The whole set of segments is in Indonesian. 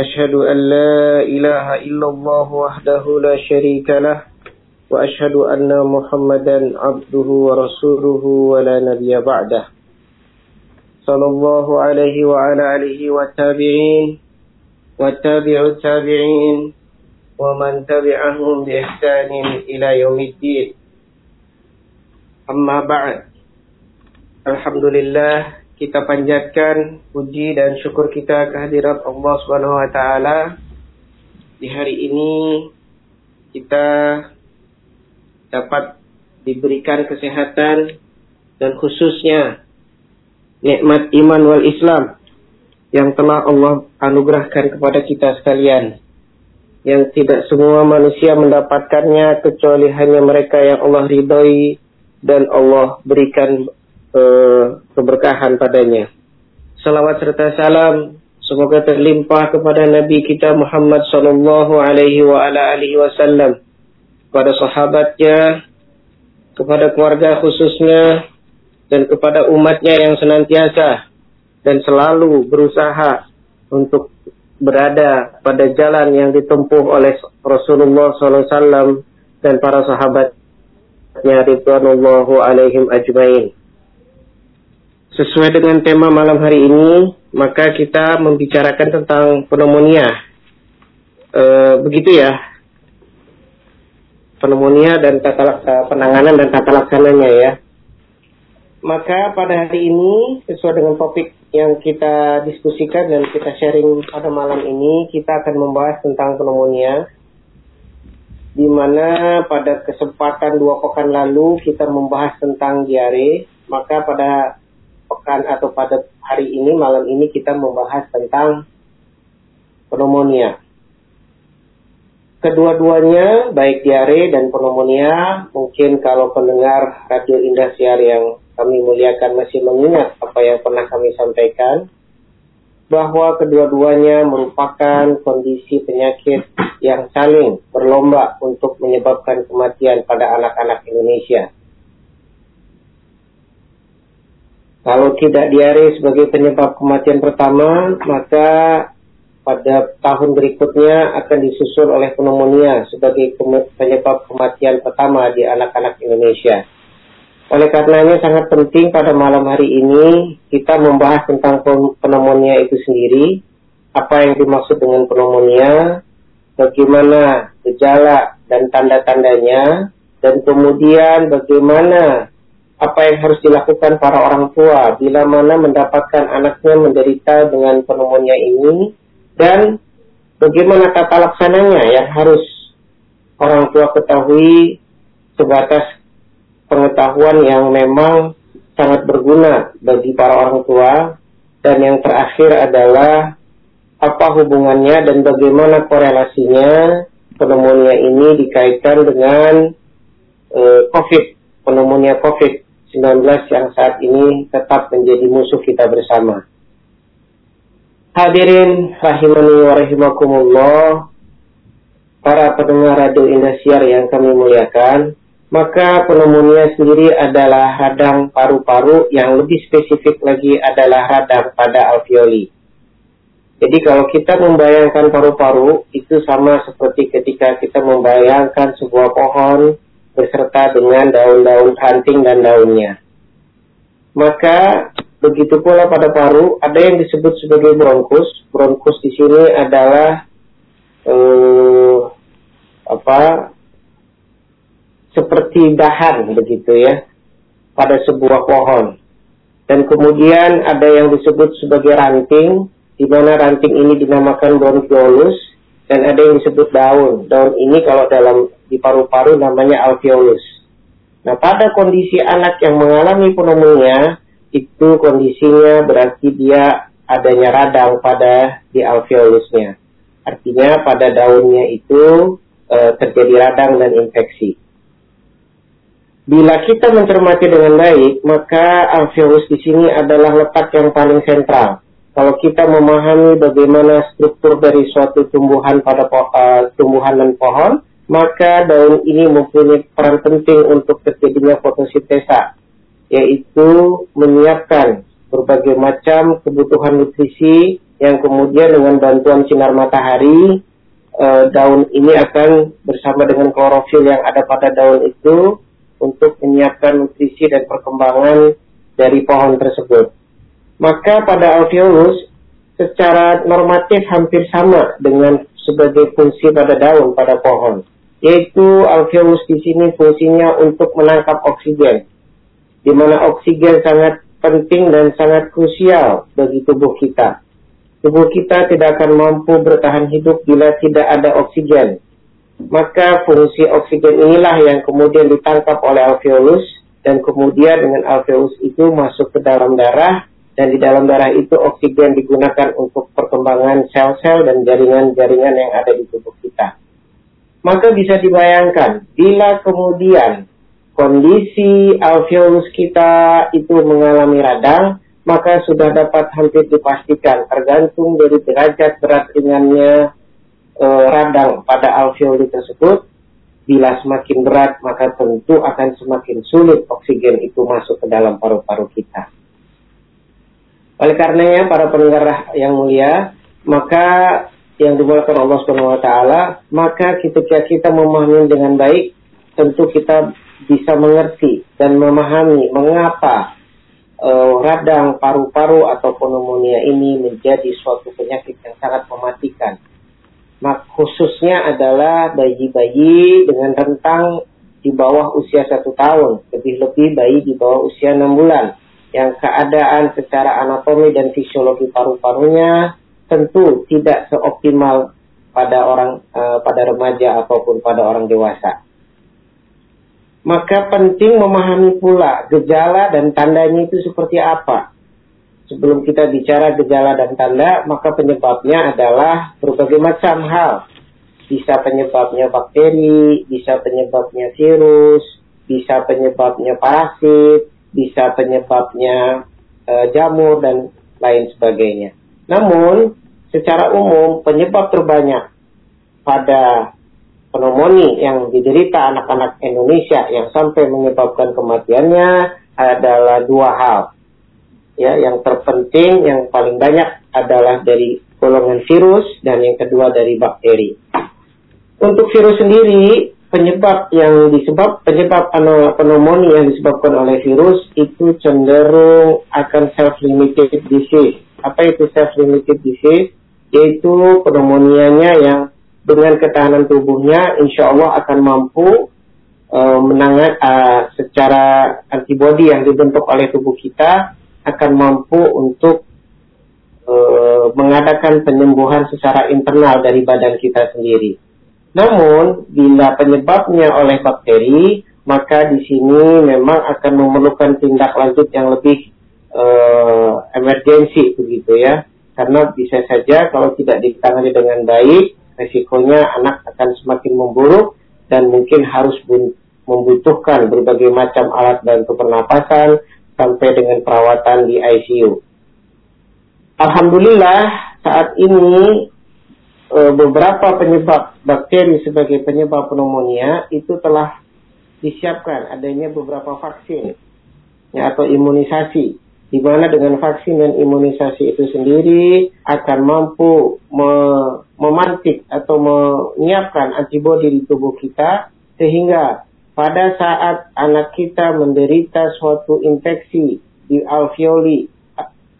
أشهد أن لا إله إلا الله وحده لا شريك له وأشهد أن محمدا عبده ورسوله ولا نبي بعده. صلى الله عليه وعلى آله والتابعين والتابع التابعين ومن تبعهم بإحسان إلى يوم الدين. أما بعد الحمد لله kita panjatkan puji dan syukur kita kehadirat Allah Subhanahu wa taala. Di hari ini kita dapat diberikan kesehatan dan khususnya nikmat iman wal Islam yang telah Allah anugerahkan kepada kita sekalian. Yang tidak semua manusia mendapatkannya kecuali hanya mereka yang Allah ridhoi dan Allah berikan uh, keberkahan padanya. Salawat serta salam semoga terlimpah kepada Nabi kita Muhammad sallallahu alaihi wasallam, kepada sahabatnya, kepada keluarga khususnya dan kepada umatnya yang senantiasa dan selalu berusaha untuk berada pada jalan yang ditempuh oleh Rasulullah SAW dan para sahabatnya ridwanullahu alaihim ajmain. Sesuai dengan tema malam hari ini, maka kita membicarakan tentang pneumonia. E, begitu ya, pneumonia dan tata e, penanganan dan tata laksananya ya. Maka pada hari ini, sesuai dengan topik yang kita diskusikan dan kita sharing pada malam ini, kita akan membahas tentang pneumonia. Di mana pada kesempatan dua pekan lalu kita membahas tentang diare, maka pada pekan atau pada hari ini malam ini kita membahas tentang pneumonia. Kedua-duanya baik diare dan pneumonia mungkin kalau pendengar Radio Indah Siar yang kami muliakan masih mengingat apa yang pernah kami sampaikan bahwa kedua-duanya merupakan kondisi penyakit yang saling berlomba untuk menyebabkan kematian pada anak-anak Indonesia. Kalau tidak diare sebagai penyebab kematian pertama, maka pada tahun berikutnya akan disusul oleh pneumonia sebagai penyebab kematian pertama di anak-anak Indonesia. Oleh karenanya sangat penting pada malam hari ini kita membahas tentang pneumonia itu sendiri, apa yang dimaksud dengan pneumonia, bagaimana gejala dan tanda-tandanya, dan kemudian bagaimana apa yang harus dilakukan para orang tua bila mana mendapatkan anaknya menderita dengan pneumonia ini dan bagaimana tata laksananya yang harus orang tua ketahui sebatas pengetahuan yang memang sangat berguna bagi para orang tua dan yang terakhir adalah apa hubungannya dan bagaimana korelasinya pneumonia ini dikaitkan dengan uh, COVID, pneumonia COVID. 19 yang saat ini tetap menjadi musuh kita bersama. Hadirin rahimani wa rahimakumullah, para pendengar Radio Indosiar yang kami muliakan, maka pneumonia sendiri adalah radang paru-paru yang lebih spesifik lagi adalah radang pada alveoli. Jadi kalau kita membayangkan paru-paru itu sama seperti ketika kita membayangkan sebuah pohon beserta dengan daun-daun ranting dan daunnya. Maka begitu pula pada paru ada yang disebut sebagai bronkus. Bronkus di sini adalah eh, apa seperti dahan begitu ya pada sebuah pohon. Dan kemudian ada yang disebut sebagai ranting, di mana ranting ini dinamakan bronchiolus, dan ada yang disebut daun. Daun ini kalau dalam di paru-paru namanya alveolus. Nah, pada kondisi anak yang mengalami pneumonia, itu kondisinya berarti dia adanya radang pada di alveolusnya. Artinya pada daunnya itu e, terjadi radang dan infeksi. Bila kita mencermati dengan baik, maka alveolus di sini adalah letak yang paling sentral. Kalau kita memahami bagaimana struktur dari suatu tumbuhan pada uh, tumbuhan dan pohon, maka daun ini mempunyai peran penting untuk terjadinya fotosintesa, yaitu menyiapkan berbagai macam kebutuhan nutrisi yang kemudian dengan bantuan sinar matahari e, daun ini akan bersama dengan klorofil yang ada pada daun itu untuk menyiapkan nutrisi dan perkembangan dari pohon tersebut. Maka pada alveolus secara normatif hampir sama dengan sebagai fungsi pada daun pada pohon yaitu alveolus di sini fungsinya untuk menangkap oksigen, di mana oksigen sangat penting dan sangat krusial bagi tubuh kita. Tubuh kita tidak akan mampu bertahan hidup bila tidak ada oksigen. Maka fungsi oksigen inilah yang kemudian ditangkap oleh alveolus dan kemudian dengan alveolus itu masuk ke dalam darah dan di dalam darah itu oksigen digunakan untuk perkembangan sel-sel dan jaringan-jaringan yang ada di tubuh kita maka bisa dibayangkan bila kemudian kondisi alveolus kita itu mengalami radang, maka sudah dapat hampir dipastikan tergantung dari derajat berat ringannya e, radang pada alveoli tersebut. Bila semakin berat, maka tentu akan semakin sulit oksigen itu masuk ke dalam paru-paru kita. Oleh karenanya, para pendengar yang mulia, maka yang dimulakan Allah Subhanahu wa taala, maka ketika kita memahami dengan baik, tentu kita bisa mengerti dan memahami mengapa uh, radang paru-paru atau pneumonia ini menjadi suatu penyakit yang sangat mematikan. Mak khususnya adalah bayi-bayi dengan rentang di bawah usia satu tahun, lebih-lebih bayi di bawah usia enam bulan, yang keadaan secara anatomi dan fisiologi paru-parunya tentu tidak seoptimal pada orang uh, pada remaja ataupun pada orang dewasa. Maka penting memahami pula gejala dan tandanya itu seperti apa. Sebelum kita bicara gejala dan tanda, maka penyebabnya adalah berbagai macam hal. Bisa penyebabnya bakteri, bisa penyebabnya virus, bisa penyebabnya parasit, bisa penyebabnya e, jamur dan lain sebagainya. Namun secara umum penyebab terbanyak pada pneumonia yang diderita anak-anak Indonesia yang sampai menyebabkan kematiannya adalah dua hal. Ya, yang terpenting yang paling banyak adalah dari golongan virus dan yang kedua dari bakteri. Untuk virus sendiri, penyebab yang disebab penyebab pneumonia yang disebabkan oleh virus itu cenderung akan self-limited disease. Apa itu self-limited disease? yaitu pneumonia yang dengan ketahanan tubuhnya insya Allah akan mampu uh, menangan uh, secara antibodi yang dibentuk oleh tubuh kita akan mampu untuk uh, mengadakan penyembuhan secara internal dari badan kita sendiri. Namun bila penyebabnya oleh bakteri, maka di sini memang akan memerlukan tindak lanjut yang lebih uh, emergensi begitu ya karena bisa saja kalau tidak ditangani dengan baik, resikonya anak akan semakin memburuk dan mungkin harus membutuhkan berbagai macam alat bantu pernapasan sampai dengan perawatan di ICU. Alhamdulillah saat ini e, beberapa penyebab bakteri sebagai penyebab pneumonia itu telah disiapkan adanya beberapa vaksin ya, atau imunisasi di mana dengan vaksin dan imunisasi itu sendiri akan mampu me memantik atau menyiapkan antibodi di tubuh kita sehingga pada saat anak kita menderita suatu infeksi di alveoli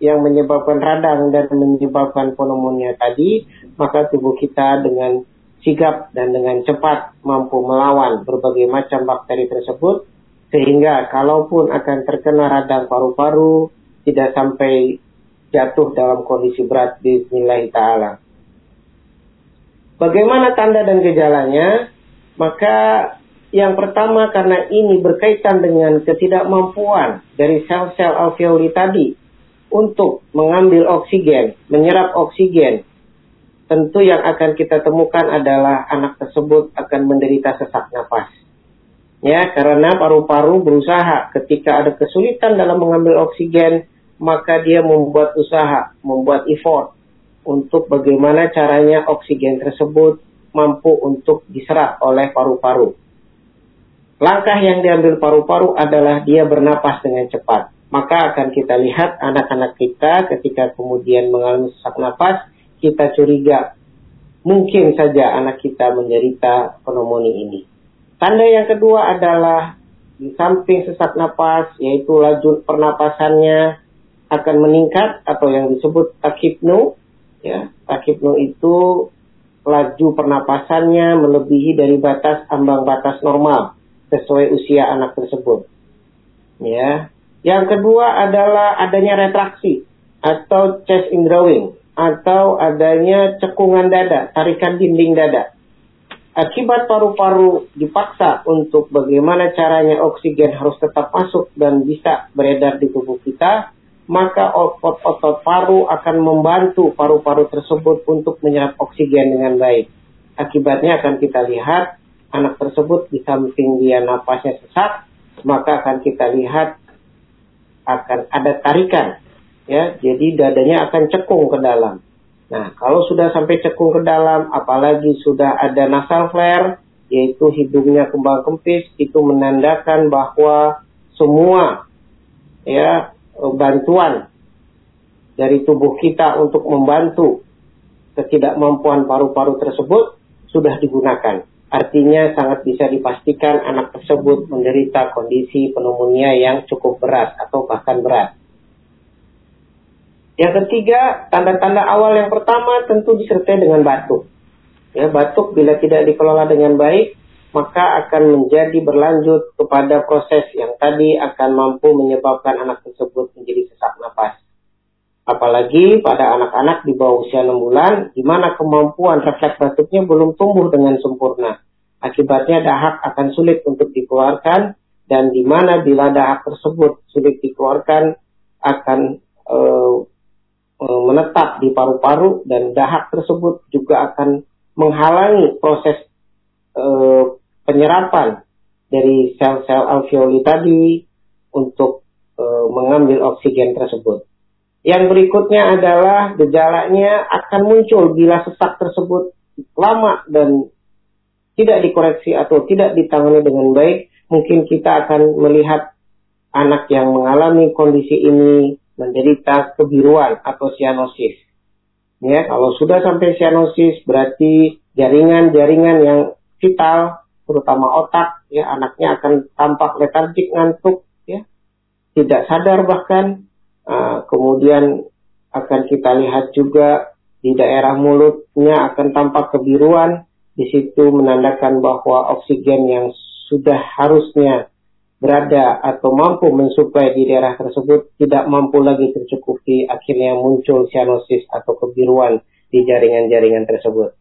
yang menyebabkan radang dan menyebabkan pneumonia tadi, maka tubuh kita dengan sigap dan dengan cepat mampu melawan berbagai macam bakteri tersebut sehingga kalaupun akan terkena radang paru-paru tidak sampai jatuh dalam kondisi berat bismillah ta'ala. Bagaimana tanda dan gejalanya? Maka yang pertama karena ini berkaitan dengan ketidakmampuan dari sel-sel alveoli tadi untuk mengambil oksigen, menyerap oksigen, tentu yang akan kita temukan adalah anak tersebut akan menderita sesak nafas. Ya, karena paru-paru berusaha ketika ada kesulitan dalam mengambil oksigen, maka dia membuat usaha, membuat effort untuk bagaimana caranya oksigen tersebut mampu untuk diserap oleh paru-paru. Langkah yang diambil paru-paru adalah dia bernapas dengan cepat. Maka akan kita lihat anak-anak kita ketika kemudian mengalami sesak napas, kita curiga mungkin saja anak kita menderita pneumonia ini. Tanda yang kedua adalah di samping sesak napas, yaitu laju pernapasannya akan meningkat atau yang disebut takipno. Ya, takipno itu laju pernapasannya melebihi dari batas ambang batas normal sesuai usia anak tersebut. Ya. Yang kedua adalah adanya retraksi atau chest indrawing atau adanya cekungan dada, tarikan dinding dada akibat paru-paru dipaksa untuk bagaimana caranya oksigen harus tetap masuk dan bisa beredar di tubuh kita, maka otot-otot paru akan membantu paru-paru tersebut untuk menyerap oksigen dengan baik. Akibatnya akan kita lihat anak tersebut di samping dia napasnya sesak, maka akan kita lihat akan ada tarikan ya, jadi dadanya akan cekung ke dalam. Nah, kalau sudah sampai cekung ke dalam, apalagi sudah ada nasal flare, yaitu hidungnya kembang kempis, itu menandakan bahwa semua ya bantuan dari tubuh kita untuk membantu ketidakmampuan paru-paru tersebut sudah digunakan. Artinya sangat bisa dipastikan anak tersebut menderita kondisi pneumonia yang cukup berat atau bahkan berat. Yang ketiga, tanda-tanda awal yang pertama tentu disertai dengan batuk. Ya, batuk bila tidak dikelola dengan baik, maka akan menjadi berlanjut kepada proses yang tadi akan mampu menyebabkan anak tersebut menjadi sesak nafas. Apalagi pada anak-anak di bawah usia 6 bulan, di mana kemampuan refleks batuknya belum tumbuh dengan sempurna. Akibatnya dahak akan sulit untuk dikeluarkan, dan di mana bila dahak tersebut sulit dikeluarkan, akan E, menetap di paru-paru dan dahak tersebut juga akan menghalangi proses e, penyerapan dari sel-sel alveoli tadi untuk e, mengambil oksigen tersebut. Yang berikutnya adalah gejalanya akan muncul bila sesak tersebut lama dan tidak dikoreksi atau tidak ditangani dengan baik, mungkin kita akan melihat anak yang mengalami kondisi ini menderita kebiruan atau sianosis. Ya, kalau sudah sampai sianosis berarti jaringan-jaringan yang vital, terutama otak, ya anaknya akan tampak letargik ngantuk, ya, tidak sadar bahkan. Uh, kemudian akan kita lihat juga di daerah mulutnya akan tampak kebiruan. Di situ menandakan bahwa oksigen yang sudah harusnya berada atau mampu mensuplai di daerah tersebut tidak mampu lagi tercukupi akhirnya muncul sianosis atau kebiruan di jaringan-jaringan tersebut.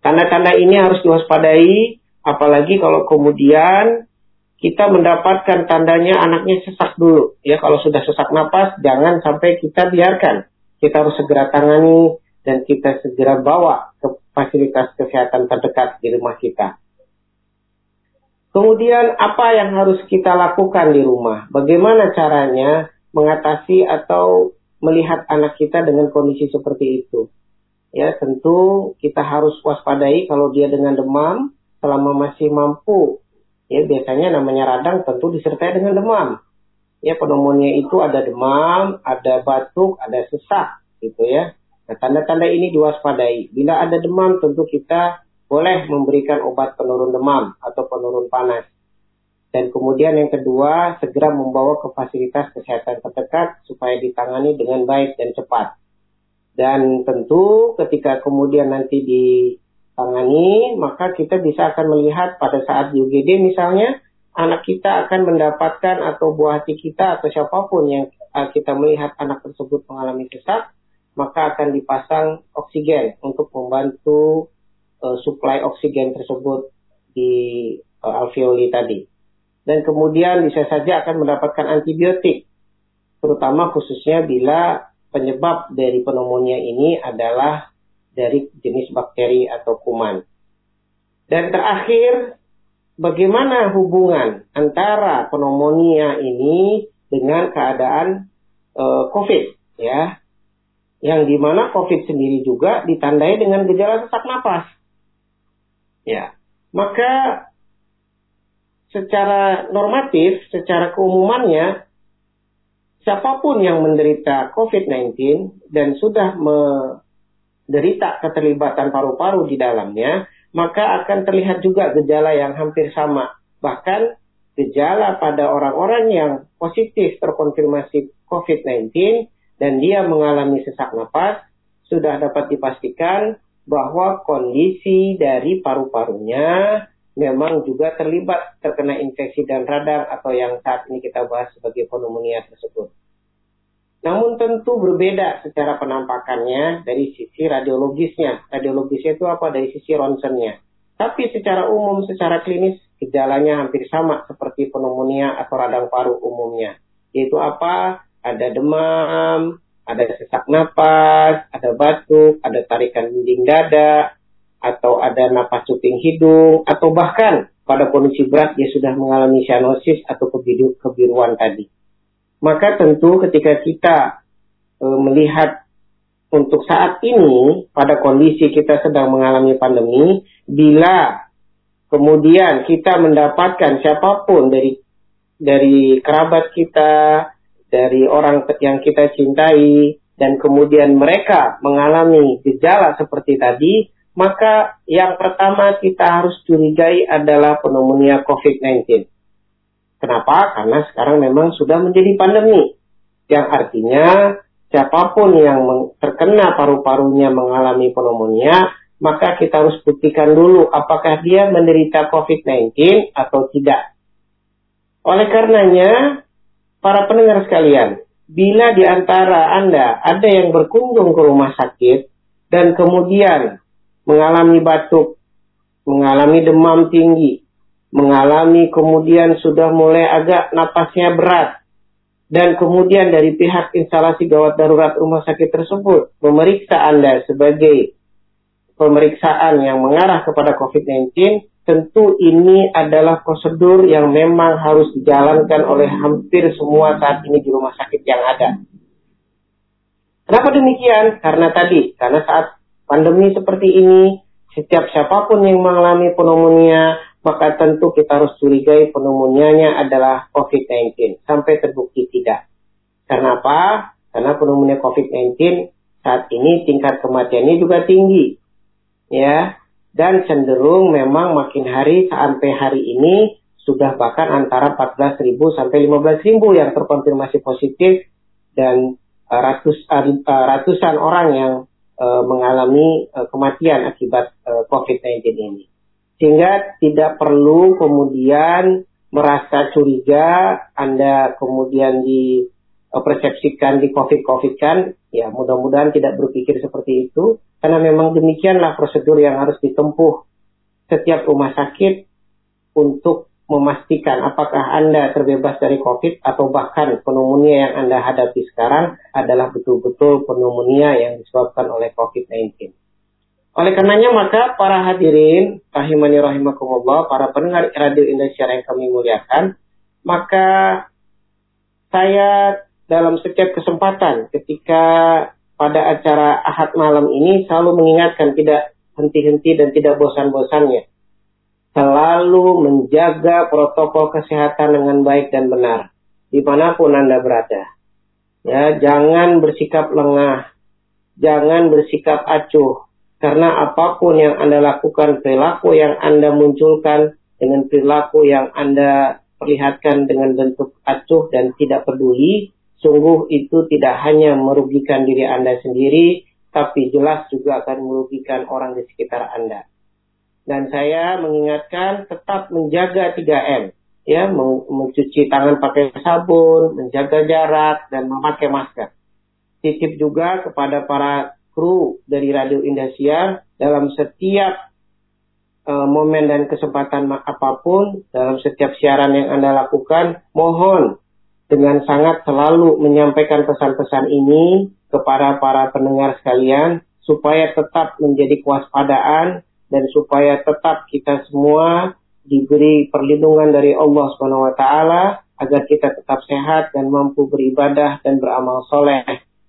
Tanda-tanda ini harus diwaspadai apalagi kalau kemudian kita mendapatkan tandanya anaknya sesak dulu. Ya kalau sudah sesak napas jangan sampai kita biarkan. Kita harus segera tangani dan kita segera bawa ke fasilitas kesehatan terdekat di rumah kita. Kemudian apa yang harus kita lakukan di rumah? Bagaimana caranya mengatasi atau melihat anak kita dengan kondisi seperti itu? Ya, tentu kita harus waspadai kalau dia dengan demam selama masih mampu. Ya, biasanya namanya radang tentu disertai dengan demam. Ya, pneumonia itu ada demam, ada batuk, ada sesak gitu ya. Nah, tanda-tanda ini diwaspadai. Bila ada demam tentu kita boleh memberikan obat penurun demam atau penurun panas. Dan kemudian yang kedua, segera membawa ke fasilitas kesehatan terdekat supaya ditangani dengan baik dan cepat. Dan tentu ketika kemudian nanti ditangani, maka kita bisa akan melihat pada saat di UGD misalnya, anak kita akan mendapatkan atau buah hati kita atau siapa pun yang uh, kita melihat anak tersebut mengalami sesak, maka akan dipasang oksigen untuk membantu uh, suplai oksigen tersebut di uh, alveoli tadi. Dan kemudian bisa saja akan mendapatkan antibiotik. terutama khususnya bila penyebab dari pneumonia ini adalah dari jenis bakteri atau kuman. Dan terakhir, bagaimana hubungan antara pneumonia ini dengan keadaan uh, COVID ya? Yang di mana COVID sendiri juga ditandai dengan gejala sesak napas. Ya, maka secara normatif, secara keumumannya, siapa pun yang menderita COVID-19 dan sudah menderita keterlibatan paru-paru di dalamnya, maka akan terlihat juga gejala yang hampir sama. Bahkan gejala pada orang-orang yang positif terkonfirmasi COVID-19 dan dia mengalami sesak napas, sudah dapat dipastikan bahwa kondisi dari paru-parunya memang juga terlibat terkena infeksi dan radang atau yang saat ini kita bahas sebagai pneumonia tersebut. Namun tentu berbeda secara penampakannya dari sisi radiologisnya. Radiologisnya itu apa? Dari sisi ronsennya. Tapi secara umum, secara klinis, gejalanya hampir sama seperti pneumonia atau radang paru umumnya. Yaitu apa? Ada demam, ada sesak napas, ada batuk, ada tarikan dinding dada, atau ada napas cuping hidung, atau bahkan pada kondisi berat dia sudah mengalami cyanosis atau kebiruan tadi. Maka tentu ketika kita e, melihat untuk saat ini pada kondisi kita sedang mengalami pandemi, bila kemudian kita mendapatkan siapa pun dari dari kerabat kita, dari orang yang kita cintai, dan kemudian mereka mengalami gejala seperti tadi, maka yang pertama kita harus curigai adalah pneumonia COVID-19. Kenapa? Karena sekarang memang sudah menjadi pandemi. Yang artinya siapa pun yang terkena paru-parunya mengalami pneumonia, maka kita harus buktikan dulu apakah dia menderita COVID-19 atau tidak. Oleh karenanya, para pendengar sekalian, bila di antara Anda ada yang berkunjung ke rumah sakit dan kemudian mengalami batuk, mengalami demam tinggi, mengalami kemudian sudah mulai agak napasnya berat dan kemudian dari pihak instalasi gawat darurat rumah sakit tersebut memeriksa Anda sebagai pemeriksaan yang mengarah kepada COVID-19 tentu ini adalah prosedur yang memang harus dijalankan oleh hampir semua saat ini di rumah sakit yang ada. Kenapa demikian? Karena tadi, karena saat pandemi seperti ini, setiap siapa pun yang mengalami pneumonia, maka tentu kita harus curigai pneumonia adalah COVID-19 sampai terbukti tidak. Karena apa? Karena pneumonia COVID-19 saat ini tingkat kematiannya juga tinggi. Ya, dan cenderung memang makin hari sampai hari ini sudah bahkan antara 14.000 sampai 15.000 yang terkonfirmasi positif dan uh, ratus, uh, ratusan orang yang mengalami kematian akibat uh, COVID-19 ini. Sehingga tidak perlu kemudian merasa curiga, Anda kemudian dipersepsikan di COVID-COVID kan, ya mudah-mudahan tidak berpikir seperti itu, karena memang demikianlah prosedur yang harus ditempuh setiap rumah sakit untuk memastikan apakah Anda terbebas dari COVID atau bahkan pneumonia yang Anda hadapi sekarang adalah betul-betul pneumonia yang disebabkan oleh COVID-19. Oleh karenanya maka para hadirin rahimani rahimakumullah, para pendengar Radio Indonesia yang kami muliakan, maka saya dalam setiap kesempatan ketika pada acara Ahad malam ini selalu mengingatkan tidak henti-henti dan tidak bosan-bosannya. Selalu menjaga protokol kesehatan dengan baik dan benar. Di mana pun Anda berada. Ya, jangan bersikap lengah. Jangan bersikap acuh karena apa pun yang Anda lakukan, perilaku yang Anda munculkan dengan perilaku yang Anda perlihatkan dengan bentuk acuh dan tidak peduli, sungguh itu tidak hanya merugikan diri Anda sendiri, tapi jelas juga akan merugikan orang di sekitar Anda. Dan saya mengingatkan tetap menjaga 3M, ya, mencuci tangan pakai sabun, menjaga jarak, dan memakai masker. Titip juga kepada para kru dari Radio Indonesia dalam setiap uh, momen dan kesempatan apa pun dalam setiap siaran yang Anda lakukan, mohon dengan sangat selalu menyampaikan pesan-pesan ini kepada para pendengar sekalian supaya tetap menjadi kewaspadaan dan supaya tetap kita semua diberi perlindungan dari Allah Subhanahu wa taala agar kita tetap sehat dan mampu beribadah dan beramal soleh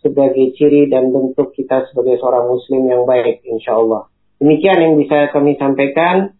sebagai ciri dan bentuk kita sebagai seorang muslim yang baik insya Allah. Demikian yang bisa kami sampaikan.